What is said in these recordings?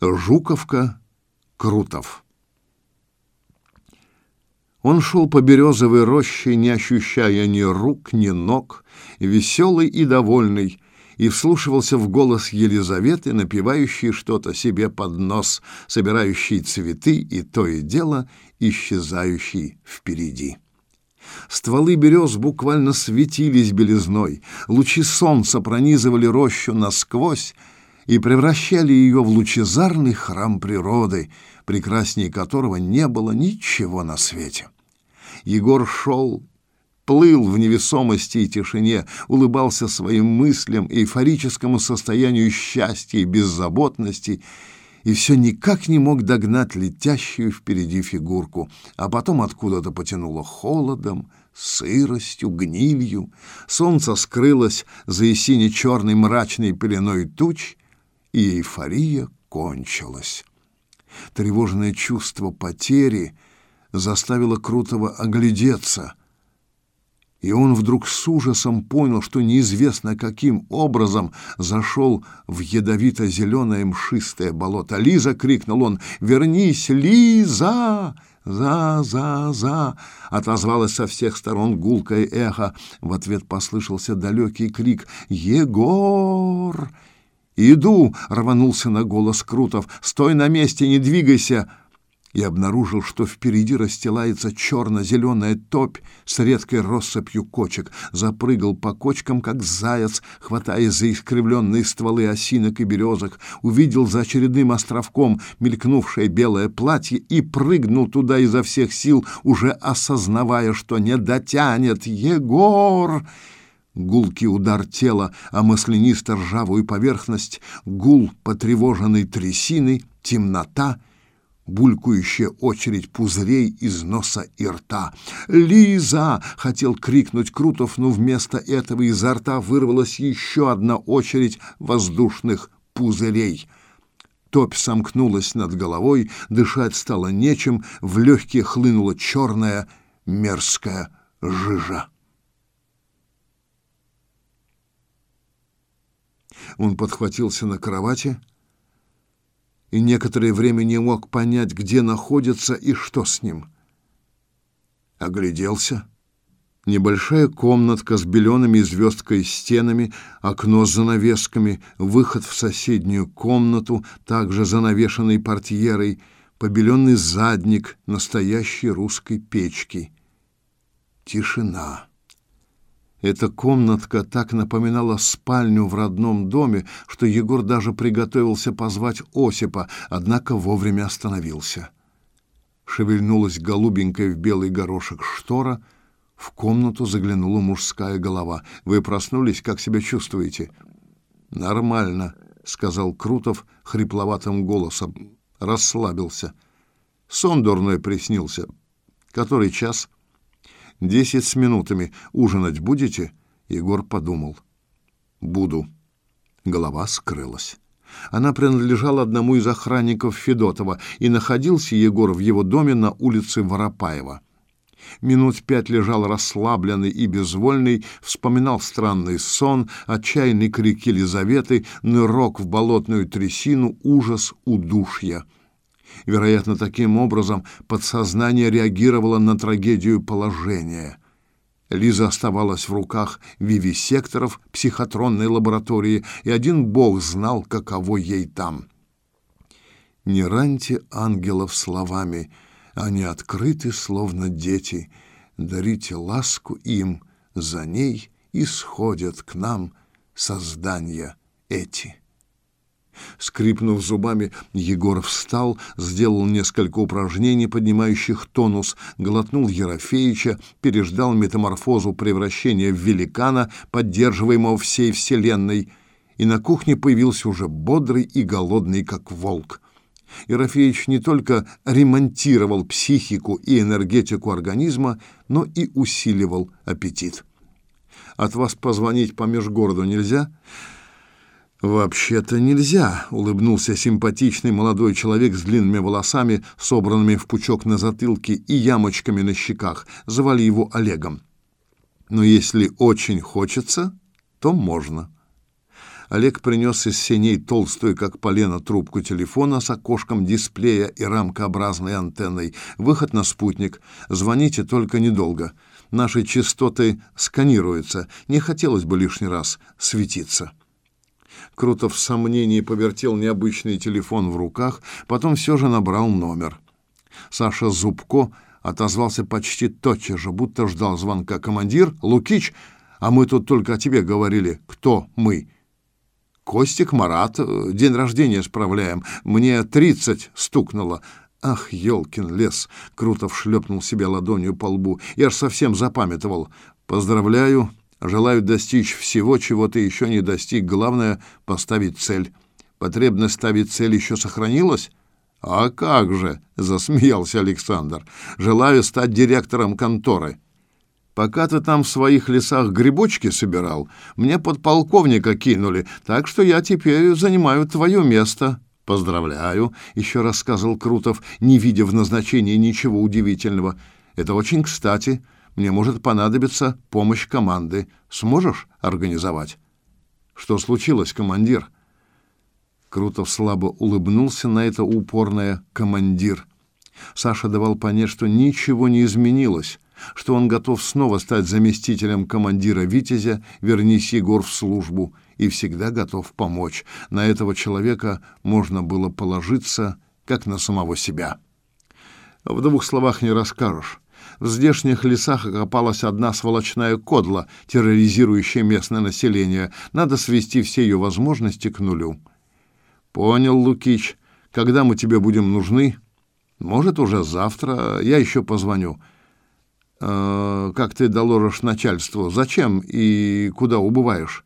Жуковка, Крутов. Он шел по березовой роще, не ощущая ни рук, ни ног, веселый и довольный, и вслушивался в голос Елизаветы, напевающей что-то себе под нос, собирающей цветы и то и дело исчезающей впереди. Стволы берез буквально светились белизной, лучи солнца пронизывали рощу насквозь, и превращали ее в лучезарный храм природы, прекраснее которого не было ничего на свете. Егор шел, плыл в невесомости и тишине, улыбался своим мыслям, эйфорическому состоянию счастья и беззаботности, и все никак не мог догнать летящую впереди фигурку, а потом откуда-то потянуло холодом, сыростью, гнилью. Солнце скрылось за сине-черной мрачной пеленой туч, и эйфория кончилась. Тревожное чувство потери заставило Крутого оглядеться, и он вдруг с ужасом понял, что неизвестно каким образом зашел в ядовито-зеленое мшистое болото. «Лиза!» — крикнул он. «Вернись, Лиза!» «За, за, за!» — отозвалось со всех сторон гулкое эхо. В ответ послышался далекий крик «Егор!» «Иду!» — рванулся на голос Крутов. «Стой на месте, не двигайся!» И обнаружил, что впереди расстилается черно-зеленая топь с редкой россыпью кочек. Запрыгал по кочкам, как заяц, хватаясь за искривленные стволы осинок и березок. Увидел за очередным островком мелькнувшее белое платье и прыгнул туда изо всех сил, уже осознавая, что не дотянет. «Егор!» Гулкий удар тела о маслянисто-ржавую поверхность, гул потревоженной трясины, темнота, булькающая очередь пузырей из носа и рта. «Лиза!» — хотел крикнуть Крутов, но вместо этого изо рта вырвалась еще одна очередь воздушных пузырей. Топь сомкнулась над головой, дышать стало нечем, в легкие хлынула черная мерзкая жижа. Он подхватился на кровати и некоторое время не мог понять, где находится и что с ним. Огляделся. Небольшая комнатка с белеными звездкой стенами, окно с занавесками, выход в соседнюю комнату, также занавешенной портьерой, побеленный задник настоящей русской печки. Тишина. Эта комнатка так напоминала спальню в родном доме, что Егор даже приготовился позвать Осипа, однако вовремя остановился. Шевельнулась голубенькая в белый горошек штора, в комнату заглянула мужская голова. «Вы проснулись? Как себя чувствуете?» «Нормально», — сказал Крутов хрипловатым голосом. Расслабился. Сон дурной приснился. «Который час?» Десять с минутами. Ужинать будете?» Егор подумал. «Буду». Голова скрылась. Она принадлежала одному из охранников Федотова, и находился Егор в его доме на улице Воропаева. Минут пять лежал расслабленный и безвольный, вспоминал странный сон, отчаянный крик Елизаветы, нырок в болотную трясину, ужас удушья. Вероятно, таким образом подсознание реагировало на трагедию положения. Лиза оставалась в руках вивисекторов психотронной лаборатории, и один бог знал, каково ей там. Не раньте ангелов словами, они открыты, словно дети. Дарите ласку им, за ней исходят к нам создания эти. Скрипнув зубами, Егор встал, сделал несколько упражнений, поднимающих тонус, глотнул Ерофеича, переждал метаморфозу превращения в великана, поддерживаемого всей вселенной, и на кухне появился уже бодрый и голодный, как волк. Ерофеич не только ремонтировал психику и энергетику организма, но и усиливал аппетит. «От вас позвонить по межгороду нельзя?» «Вообще-то нельзя», — улыбнулся симпатичный молодой человек с длинными волосами, собранными в пучок на затылке и ямочками на щеках. Звали его Олегом. «Но если очень хочется, то можно». Олег принес из синей толстую, как полено, трубку телефона с окошком дисплея и рамкообразной антенной. Выход на спутник. Звоните только недолго. Наши частоты сканируются. Не хотелось бы лишний раз светиться. Крутов в сомнении повертел необычный телефон в руках, потом все же набрал номер. Саша Зубко отозвался почти тотчас же, будто ждал звонка. «Командир? Лукич? А мы тут только о тебе говорили. Кто мы?» Костик, Марат, э, день рождения справляем. Мне тридцать стукнуло. Ах, елкин лес! Крутов шлепнул себе ладонью по лбу. Я ж совсем запамятовал. Поздравляю. Желаю достичь всего, чего ты еще не достиг. Главное — поставить цель. Потребность ставить цель еще сохранилась? А как же, засмеялся Александр. Желаю стать директором конторы. Пока ты там в своих лесах грибочки собирал, мне подполковника кинули, так что я теперь занимаю твое место. Поздравляю, еще раз Крутов, не видя в назначении ничего удивительного. Это очень кстати. Мне может понадобиться помощь команды. Сможешь организовать? Что случилось, командир? Крутов слабо улыбнулся на это упорное командир. Саша давал понять, что ничего не изменилось что он готов снова стать заместителем командира «Витязя», вернись Егор в службу, и всегда готов помочь. На этого человека можно было положиться, как на самого себя. В двух словах не расскажешь. В здешних лесах окопалась одна сволочная кодла, терроризирующая местное население. Надо свести все ее возможности к нулю. Понял, Лукич. Когда мы тебе будем нужны? Может, уже завтра. Я еще позвоню э, как ты доложишь начальству, зачем и куда убываешь.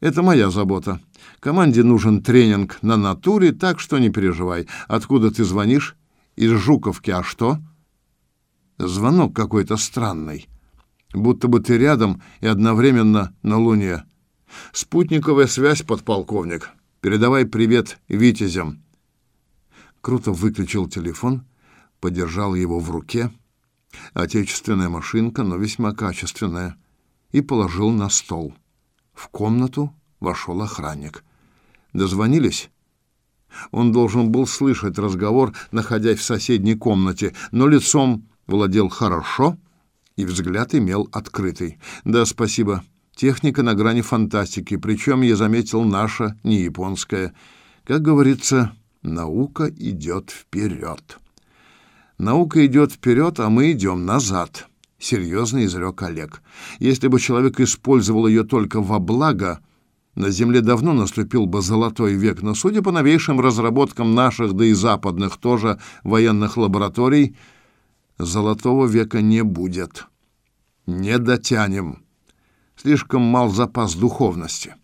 Это моя забота. Команде нужен тренинг на натуре, так что не переживай. Откуда ты звонишь? Из Жуковки. А что? Звонок какой-то странный. Будто бы ты рядом и одновременно на Луне. Спутниковая связь, подполковник. Передавай привет витязям. Круто выключил телефон, подержал его в руке Отечественная машинка, но весьма качественная. И положил на стол. В комнату вошел охранник. Дозвонились? Он должен был слышать разговор, находясь в соседней комнате, но лицом владел хорошо и взгляд имел открытый. Да, спасибо. Техника на грани фантастики, причем я заметил наша, не японская. Как говорится, наука идет вперед. Наука идет вперед, а мы идем назад, серьезно изрек Олег. Если бы человек использовал ее только во благо, на Земле давно наступил бы золотой век, но, судя по новейшим разработкам наших, да и западных тоже военных лабораторий, золотого века не будет. Не дотянем. Слишком мал запас духовности.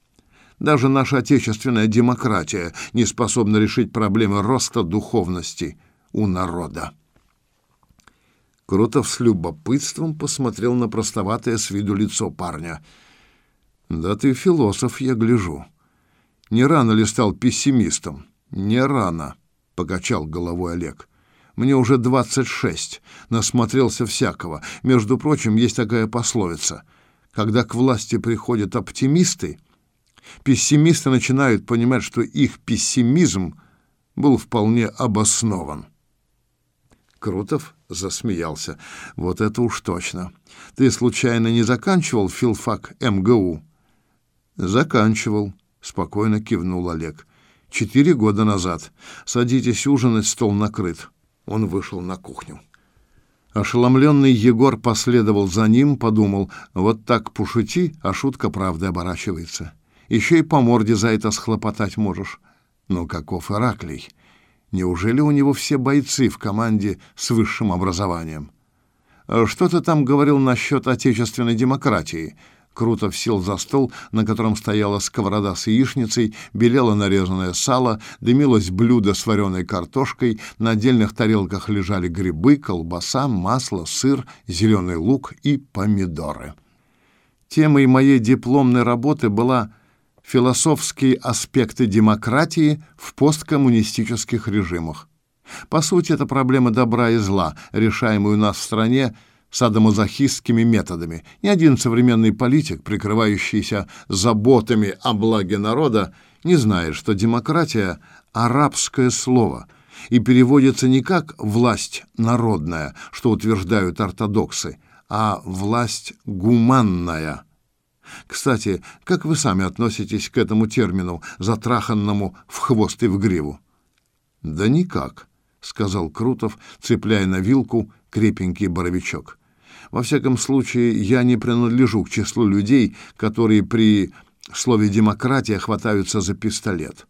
Даже наша отечественная демократия не способна решить проблемы роста духовности у народа. Крутов с любопытством посмотрел на простоватое с виду лицо парня. «Да ты философ, я гляжу. Не рано ли стал пессимистом?» «Не рано», — покачал головой Олег. «Мне уже двадцать шесть, насмотрелся всякого. Между прочим, есть такая пословица. Когда к власти приходят оптимисты, пессимисты начинают понимать, что их пессимизм был вполне обоснован». Крутов засмеялся. Вот это уж точно. Ты случайно не заканчивал филфак МГУ? Заканчивал, спокойно кивнул Олег. Четыре года назад. Садитесь ужинать, стол накрыт. Он вышел на кухню. Ошеломленный Егор последовал за ним, подумал, вот так пошути, а шутка правда оборачивается. Еще и по морде за это схлопотать можешь. Ну, каков Ираклий! Неужели у него все бойцы в команде с высшим образованием? «Э, что ты там говорил насчет отечественной демократии? Крутов сел за стол, на котором стояла сковорода с яичницей, белело нарезанное сало, дымилось блюдо с вареной картошкой, на отдельных тарелках лежали грибы, колбаса, масло, сыр, зеленый лук и помидоры. Темой моей дипломной работы была философские аспекты демократии в посткоммунистических режимах. По сути, это проблема добра и зла, решаемая у нас в стране садомазохистскими методами. Ни один современный политик, прикрывающийся заботами о благе народа, не знает, что демократия — арабское слово и переводится не как «власть народная», что утверждают ортодоксы, а «власть гуманная». Кстати, как вы сами относитесь к этому термину, затраханному в хвост и в гриву? Да никак, сказал Крутов, цепляя на вилку крепенький боровичок. Во всяком случае, я не принадлежу к числу людей, которые при слове демократия хватаются за пистолет.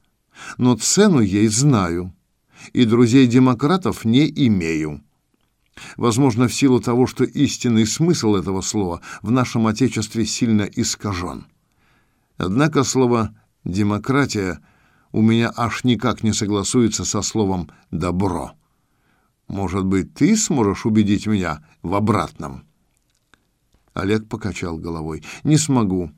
Но цену ей знаю, и друзей демократов не имею. Возможно, в силу того, что истинный смысл этого слова в нашем отечестве сильно искажен. Однако слово демократия у меня аж никак не согласуется со словом добро. Может быть, ты сможешь убедить меня в обратном? Олег покачал головой. Не смогу.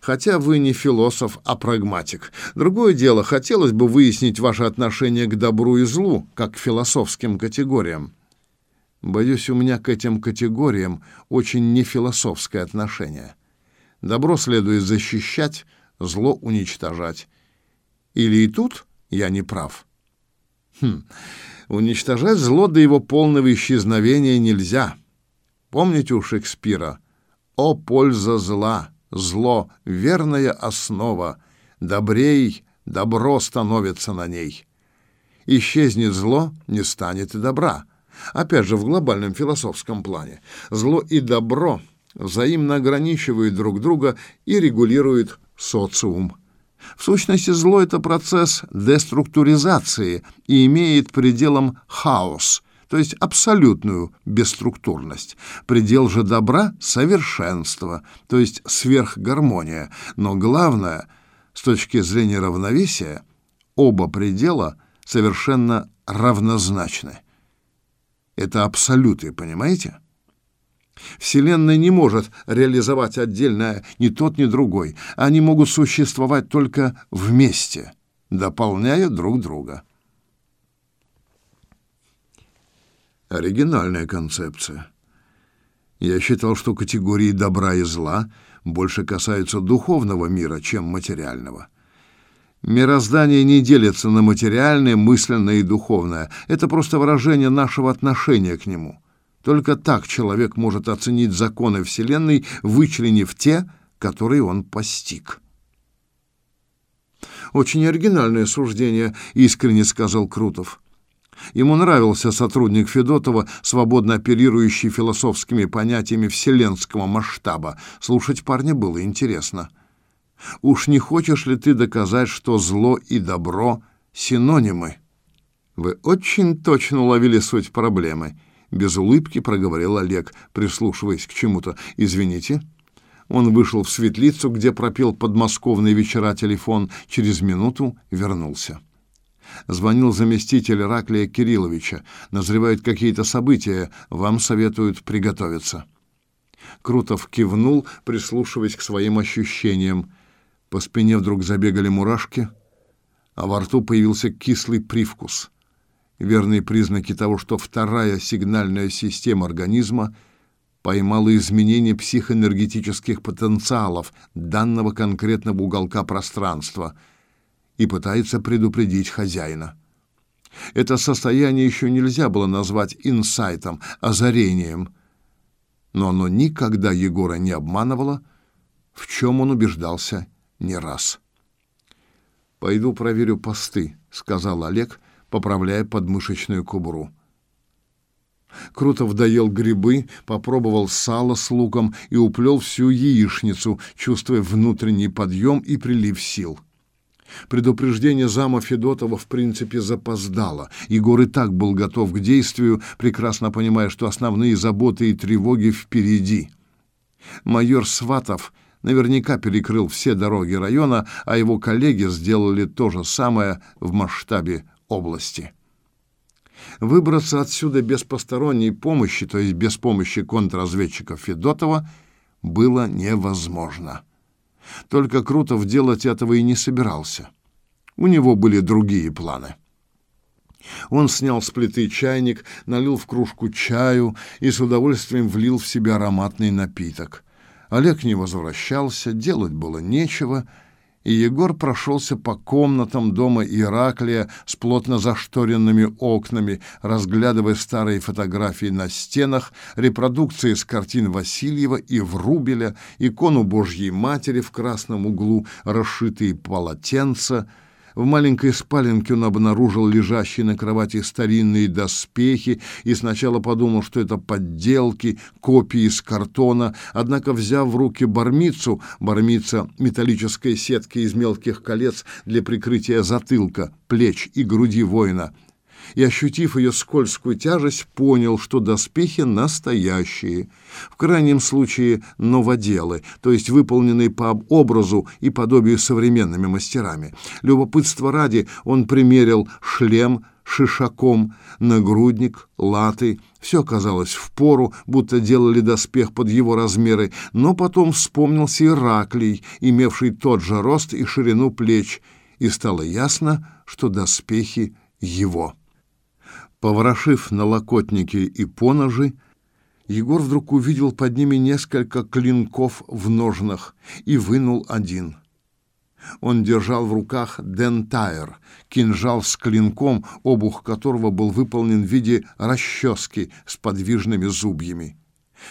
Хотя вы не философ, а прагматик. Другое дело, хотелось бы выяснить ваше отношение к добру и злу, как к философским категориям. Боюсь, у меня к этим категориям очень нефилософское отношение. Добро следует защищать, зло уничтожать. Или и тут я не прав? Хм, уничтожать зло до его полного исчезновения нельзя. Помните у Шекспира «О польза зла, зло — верная основа, добрей добро становится на ней». Исчезнет зло, не станет и добра. Опять же, в глобальном философском плане. Зло и добро взаимно ограничивают друг друга и регулируют социум. В сущности, зло — это процесс деструктуризации и имеет пределом хаос, то есть абсолютную бесструктурность. Предел же добра — совершенство, то есть сверхгармония. Но главное, с точки зрения равновесия, оба предела совершенно равнозначны. Это абсолюты, понимаете? Вселенная не может реализовать отдельно ни тот, ни другой. Они могут существовать только вместе, дополняя друг друга. Оригинальная концепция. Я считал, что категории добра и зла больше касаются духовного мира, чем материального. Мироздание не делится на материальное, мысленное и духовное. Это просто выражение нашего отношения к нему. Только так человек может оценить законы Вселенной, вычленив те, которые он постиг. «Очень оригинальное суждение», — искренне сказал Крутов. Ему нравился сотрудник Федотова, свободно оперирующий философскими понятиями вселенского масштаба. Слушать парня было интересно. Уж не хочешь ли ты доказать, что зло и добро — синонимы? Вы очень точно уловили суть проблемы. Без улыбки проговорил Олег, прислушиваясь к чему-то. Извините. Он вышел в светлицу, где пропел подмосковные вечера телефон. Через минуту вернулся. Звонил заместитель Раклия Кирилловича. Назревают какие-то события. Вам советуют приготовиться. Крутов кивнул, прислушиваясь к своим ощущениям. По спине вдруг забегали мурашки, а во рту появился кислый привкус. Верные признаки того, что вторая сигнальная система организма поймала изменение психоэнергетических потенциалов данного конкретного уголка пространства и пытается предупредить хозяина. Это состояние еще нельзя было назвать инсайтом, озарением, но оно никогда Егора не обманывало, в чем он убеждался не раз. «Пойду проверю посты», — сказал Олег, поправляя подмышечную кобуру. Крутов доел грибы, попробовал сало с луком и уплел всю яичницу, чувствуя внутренний подъем и прилив сил. Предупреждение зама Федотова в принципе запоздало. Егор и так был готов к действию, прекрасно понимая, что основные заботы и тревоги впереди. Майор Сватов — наверняка перекрыл все дороги района, а его коллеги сделали то же самое в масштабе области. Выбраться отсюда без посторонней помощи, то есть без помощи контрразведчиков Федотова, было невозможно. Только Крутов делать этого и не собирался. У него были другие планы. Он снял с плиты чайник, налил в кружку чаю и с удовольствием влил в себя ароматный напиток. Олег не возвращался, делать было нечего, и Егор прошелся по комнатам дома Ираклия с плотно зашторенными окнами, разглядывая старые фотографии на стенах, репродукции с картин Васильева и Врубеля, икону Божьей Матери в красном углу, расшитые полотенца — в маленькой спаленке он обнаружил лежащие на кровати старинные доспехи и сначала подумал, что это подделки, копии из картона, однако, взяв в руки бармицу, бармица — металлическая сетка из мелких колец для прикрытия затылка, плеч и груди воина — и, ощутив ее скользкую тяжесть, понял, что доспехи настоящие, в крайнем случае новоделы, то есть выполненные по образу и подобию современными мастерами. Любопытство ради он примерил шлем, шишаком, нагрудник, латы. Все казалось в пору, будто делали доспех под его размеры, но потом вспомнился Ираклий, имевший тот же рост и ширину плеч, и стало ясно, что доспехи его. Поворошив налокотники и поножи, Егор вдруг увидел под ними несколько клинков в ножнах и вынул один. Он держал в руках дентайр, кинжал с клинком, обух которого был выполнен в виде расчески с подвижными зубьями.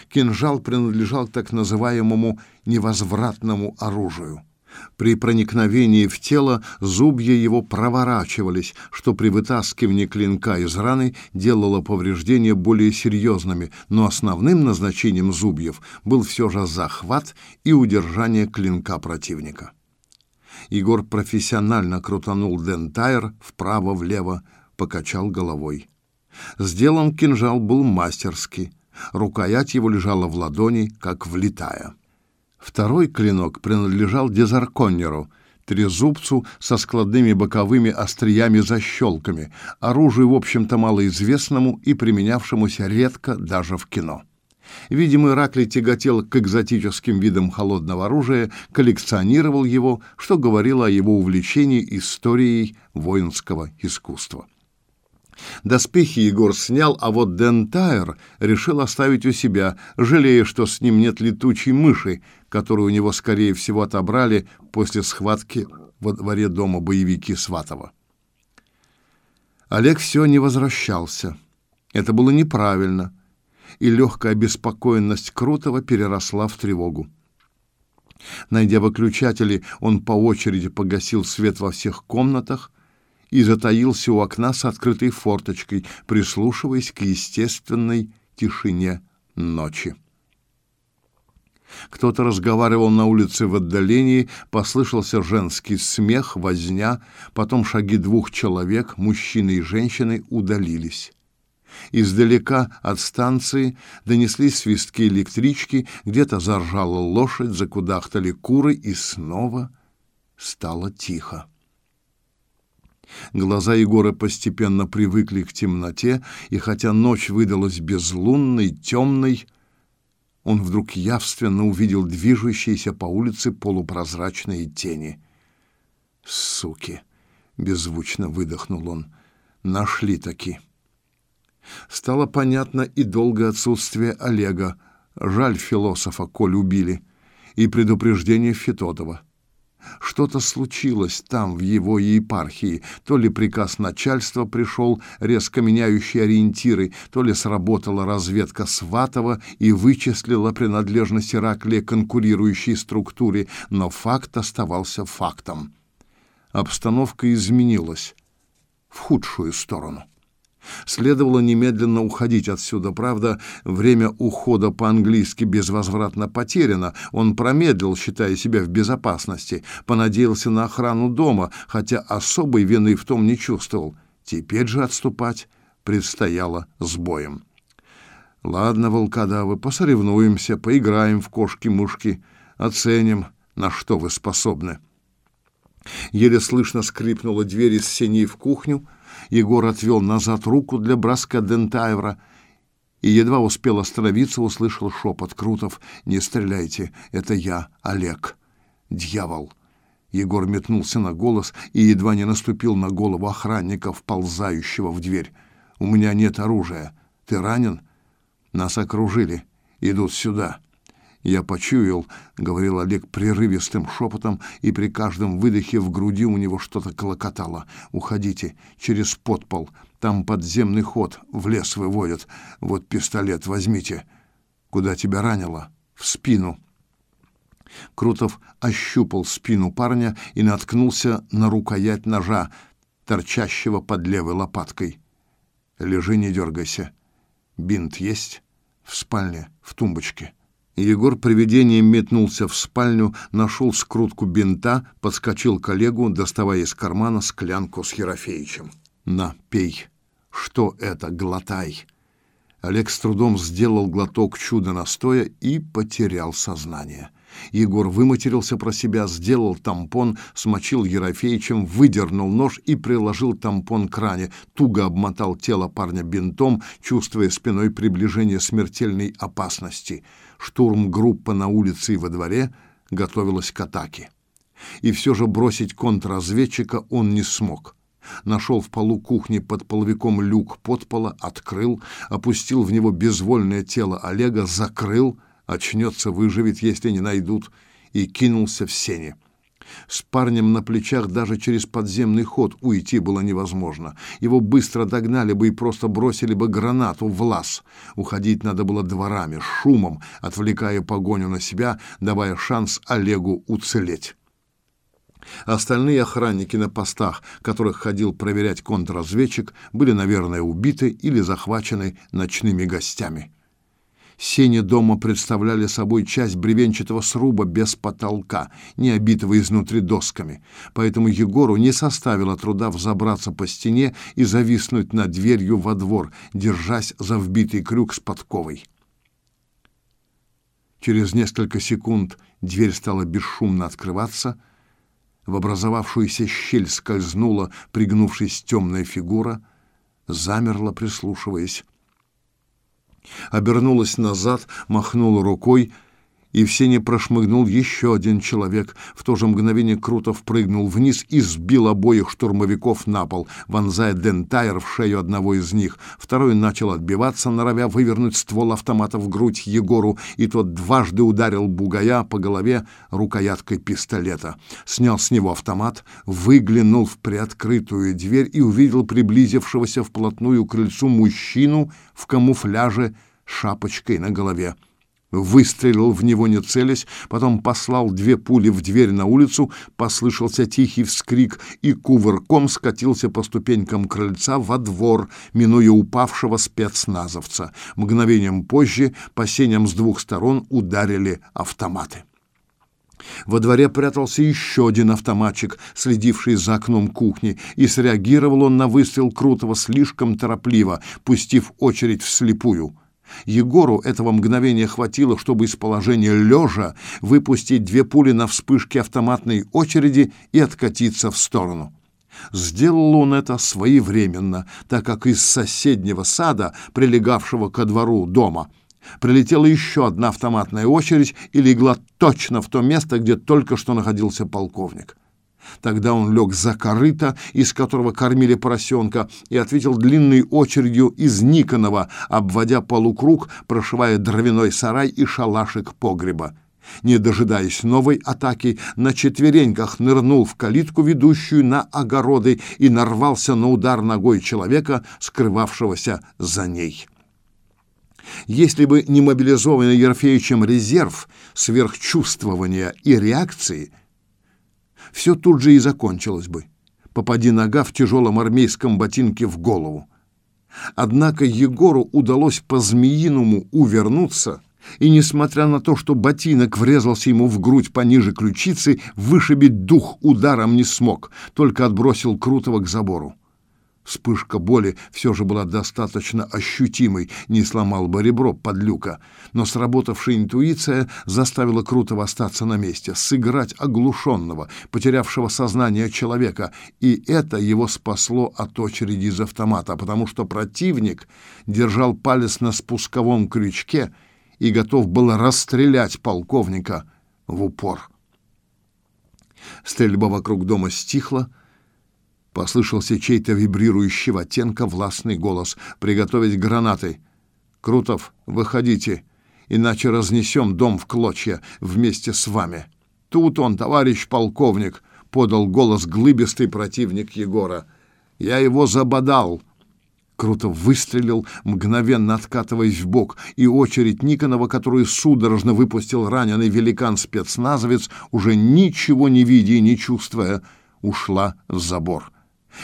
Кинжал принадлежал так называемому невозвратному оружию. При проникновении в тело зубья его проворачивались, что при вытаскивании клинка из раны делало повреждения более серьезными, но основным назначением зубьев был все же захват и удержание клинка противника. Егор профессионально крутанул дентайр вправо-влево, покачал головой. Сделан кинжал был мастерски, рукоять его лежала в ладони, как влитая. Второй клинок принадлежал дезарконнеру, трезубцу со складными боковыми остриями-защелками, оружию, в общем-то, малоизвестному и применявшемуся редко даже в кино. Видимо, Ираклий тяготел к экзотическим видам холодного оружия, коллекционировал его, что говорило о его увлечении историей воинского искусства. Доспехи Егор снял, а вот Дентайр решил оставить у себя, жалея, что с ним нет летучей мыши, которую у него, скорее всего, отобрали после схватки во дворе дома боевики Сватова. Олег все не возвращался. Это было неправильно, и легкая обеспокоенность Крутого переросла в тревогу. Найдя выключатели, он по очереди погасил свет во всех комнатах, и затаился у окна с открытой форточкой, прислушиваясь к естественной тишине ночи. Кто-то разговаривал на улице в отдалении, послышался женский смех, возня, потом шаги двух человек, мужчины и женщины, удалились. Издалека от станции донеслись свистки электрички, где-то заржала лошадь, закудахтали куры, и снова стало тихо. Глаза Егора постепенно привыкли к темноте, и хотя ночь выдалась безлунной, темной, он вдруг явственно увидел движущиеся по улице полупрозрачные тени. «Суки!» — беззвучно выдохнул он. «Нашли таки!» Стало понятно и долгое отсутствие Олега. Жаль философа, коль убили. И предупреждение Фетотова. Что-то случилось там, в его епархии. То ли приказ начальства пришел, резко меняющий ориентиры, то ли сработала разведка Сватова и вычислила принадлежность Ираклия конкурирующей структуре, но факт оставался фактом. Обстановка изменилась в худшую сторону. Следовало немедленно уходить отсюда. Правда, время ухода по-английски безвозвратно потеряно. Он промедлил, считая себя в безопасности, понадеялся на охрану дома, хотя особой вины в том не чувствовал. Теперь же отступать предстояло с боем. Ладно, волкодавы, посоревнуемся, поиграем в кошки-мушки, оценим, на что вы способны. Еле слышно скрипнула дверь из сеней в кухню, Егор отвел назад руку для броска Дентайвра и едва успел остановиться, услышал шепот Крутов. «Не стреляйте, это я, Олег, дьявол». Егор метнулся на голос и едва не наступил на голову охранника, вползающего в дверь. «У меня нет оружия. Ты ранен?» «Нас окружили. Идут сюда». «Я почуял», — говорил Олег прерывистым шепотом, и при каждом выдохе в груди у него что-то клокотало. «Уходите через подпол. Там подземный ход, в лес выводят. Вот пистолет возьмите». «Куда тебя ранило?» «В спину». Крутов ощупал спину парня и наткнулся на рукоять ножа, торчащего под левой лопаткой. «Лежи, не дергайся. Бинт есть?» «В спальне, в тумбочке». Егор привидением метнулся в спальню, нашел скрутку бинта, подскочил к Олегу, доставая из кармана склянку с Ерофеичем. «На, пей. Что это? Глотай!» Олег с трудом сделал глоток чудо-настоя и потерял сознание. Егор выматерился про себя, сделал тампон, смочил Ерофеичем, выдернул нож и приложил тампон к ране, туго обмотал тело парня бинтом, чувствуя спиной приближение смертельной опасности. Штурм-группа на улице и во дворе готовилась к атаке. И все же бросить контрразведчика он не смог. Нашел в полу кухни под половиком люк подпола, открыл, опустил в него безвольное тело Олега, закрыл — очнется, выживет, если не найдут, и кинулся в сени. С парнем на плечах даже через подземный ход уйти было невозможно. Его быстро догнали бы и просто бросили бы гранату в лаз. Уходить надо было дворами, шумом, отвлекая погоню на себя, давая шанс Олегу уцелеть. Остальные охранники на постах, которых ходил проверять контрразведчик, были, наверное, убиты или захвачены ночными гостями. Сени дома представляли собой часть бревенчатого сруба без потолка, не обитого изнутри досками, поэтому Егору не составило труда взобраться по стене и зависнуть над дверью во двор, держась за вбитый крюк с подковой. Через несколько секунд дверь стала бесшумно открываться, в образовавшуюся щель скользнула, пригнувшись темная фигура, замерла, прислушиваясь обернулась назад, махнула рукой, и в сене прошмыгнул еще один человек. В то же мгновение круто впрыгнул вниз и сбил обоих штурмовиков на пол, вонзая дентайр в шею одного из них. Второй начал отбиваться, норовя вывернуть ствол автомата в грудь Егору, и тот дважды ударил бугая по голове рукояткой пистолета. Снял с него автомат, выглянул в приоткрытую дверь и увидел приблизившегося вплотную к крыльцу мужчину в камуфляже шапочкой на голове выстрелил в него не целясь, потом послал две пули в дверь на улицу, послышался тихий вскрик и кувырком скатился по ступенькам крыльца во двор, минуя упавшего спецназовца. Мгновением позже по сеням с двух сторон ударили автоматы. Во дворе прятался еще один автоматчик, следивший за окном кухни, и среагировал он на выстрел Крутого слишком торопливо, пустив очередь вслепую. Егору этого мгновения хватило, чтобы из положения лежа выпустить две пули на вспышке автоматной очереди и откатиться в сторону. Сделал он это своевременно, так как из соседнего сада, прилегавшего ко двору дома, прилетела еще одна автоматная очередь и легла точно в то место, где только что находился полковник. Тогда он лег за корыто, из которого кормили поросенка, и ответил длинной очередью из Никонова, обводя полукруг, прошивая дровяной сарай и шалашик погреба. Не дожидаясь новой атаки, на четвереньках нырнул в калитку, ведущую на огороды, и нарвался на удар ногой человека, скрывавшегося за ней. Если бы не мобилизованный Ерфеевичем резерв сверхчувствования и реакции – все тут же и закончилось бы. Попади нога в тяжелом армейском ботинке в голову. Однако Егору удалось по-змеиному увернуться, и, несмотря на то, что ботинок врезался ему в грудь пониже ключицы, вышибить дух ударом не смог, только отбросил Крутого к забору. Вспышка боли все же была достаточно ощутимой, не сломал бы ребро под люка, но сработавшая интуиция заставила Крутого остаться на месте, сыграть оглушенного, потерявшего сознание человека, и это его спасло от очереди из автомата, потому что противник держал палец на спусковом крючке и готов был расстрелять полковника в упор. Стрельба вокруг дома стихла. Послышался чей-то вибрирующий оттенка властный голос. «Приготовить гранаты!» «Крутов, выходите, иначе разнесем дом в клочья вместе с вами!» «Тут он, товарищ полковник!» — подал голос глыбистый противник Егора. «Я его забодал!» Круто выстрелил, мгновенно откатываясь в бок, и очередь Никонова, которую судорожно выпустил раненый великан-спецназовец, уже ничего не видя и не чувствуя, ушла в забор.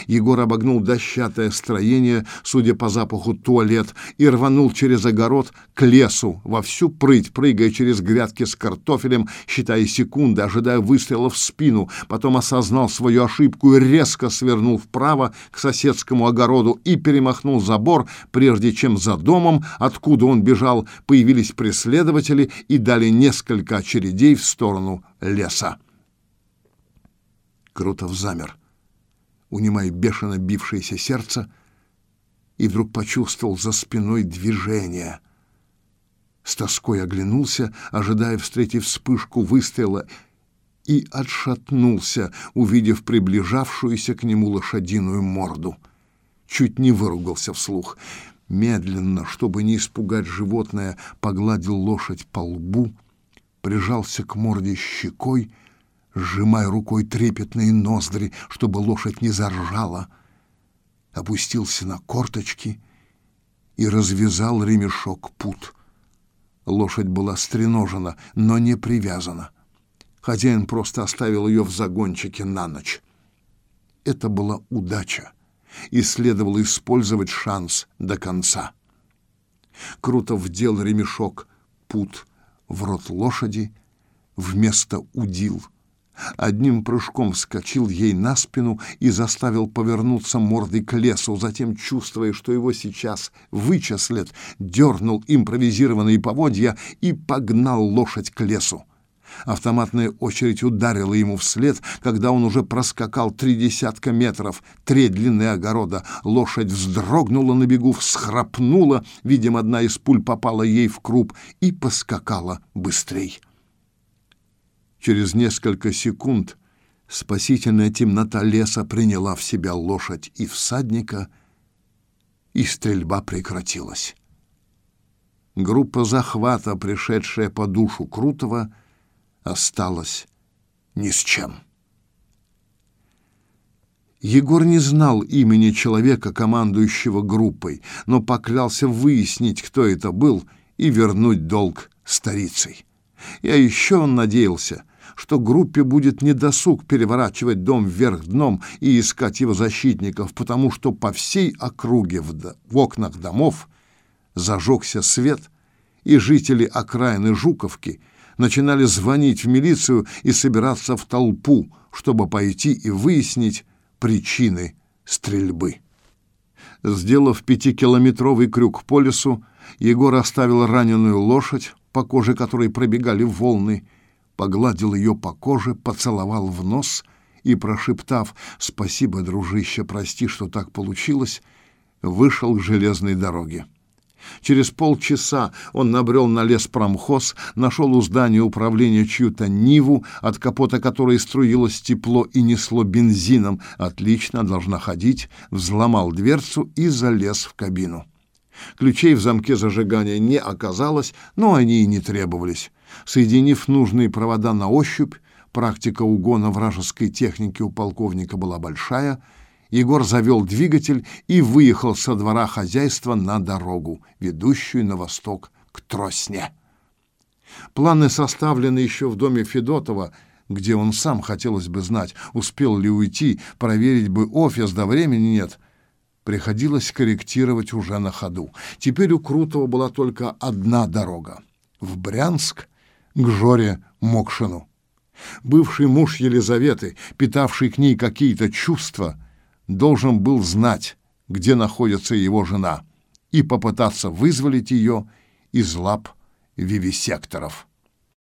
Егор обогнул дощатое строение, судя по запаху туалет, и рванул через огород к лесу, во всю прыть, прыгая через грядки с картофелем, считая секунды, ожидая выстрела в спину, потом осознал свою ошибку и резко свернул вправо к соседскому огороду и перемахнул забор, прежде чем за домом, откуда он бежал, появились преследователи и дали несколько очередей в сторону леса. Крутов замер унимая бешено бившееся сердце, и вдруг почувствовал за спиной движение. С тоской оглянулся, ожидая встретить вспышку выстрела, и отшатнулся, увидев приближавшуюся к нему лошадиную морду. Чуть не выругался вслух. Медленно, чтобы не испугать животное, погладил лошадь по лбу, прижался к морде щекой сжимая рукой трепетные ноздри, чтобы лошадь не заржала, опустился на корточки и развязал ремешок пут. Лошадь была стреножена, но не привязана. Хозяин просто оставил ее в загончике на ночь. Это была удача, и следовало использовать шанс до конца. Круто вдел ремешок пут в рот лошади вместо удил — одним прыжком вскочил ей на спину и заставил повернуться мордой к лесу, затем, чувствуя, что его сейчас вычислят, дернул импровизированные поводья и погнал лошадь к лесу. Автоматная очередь ударила ему вслед, когда он уже проскакал три десятка метров, треть длины огорода. Лошадь вздрогнула на бегу, всхрапнула, видимо, одна из пуль попала ей в круп, и поскакала быстрей. Через несколько секунд спасительная темнота леса приняла в себя лошадь и всадника, и стрельба прекратилась. Группа захвата, пришедшая по душу Крутого, осталась ни с чем. Егор не знал имени человека, командующего группой, но поклялся выяснить, кто это был, и вернуть долг старицей. И еще он надеялся, что группе будет недосуг переворачивать дом вверх дном и искать его защитников, потому что по всей округе в, до... в окнах домов зажегся свет, и жители окраины Жуковки начинали звонить в милицию и собираться в толпу, чтобы пойти и выяснить причины стрельбы. Сделав пятикилометровый крюк по лесу, Егор оставил раненую лошадь, по коже которой пробегали волны, погладил ее по коже, поцеловал в нос и, прошептав «Спасибо, дружище, прости, что так получилось», вышел к железной дороге. Через полчаса он набрел на лес промхоз, нашел у здания управления чью-то Ниву, от капота которой струилось тепло и несло бензином. Отлично, должна ходить. Взломал дверцу и залез в кабину. Ключей в замке зажигания не оказалось, но они и не требовались. Соединив нужные провода на ощупь, практика угона вражеской техники у полковника была большая, Егор завел двигатель и выехал со двора хозяйства на дорогу, ведущую на восток к Тросне. Планы составлены еще в доме Федотова, где он сам, хотелось бы знать, успел ли уйти, проверить бы офис, да времени нет. Приходилось корректировать уже на ходу. Теперь у Крутого была только одна дорога — в Брянск к Жоре Мокшину. Бывший муж Елизаветы, питавший к ней какие-то чувства, должен был знать, где находится его жена, и попытаться вызволить ее из лап вивисекторов.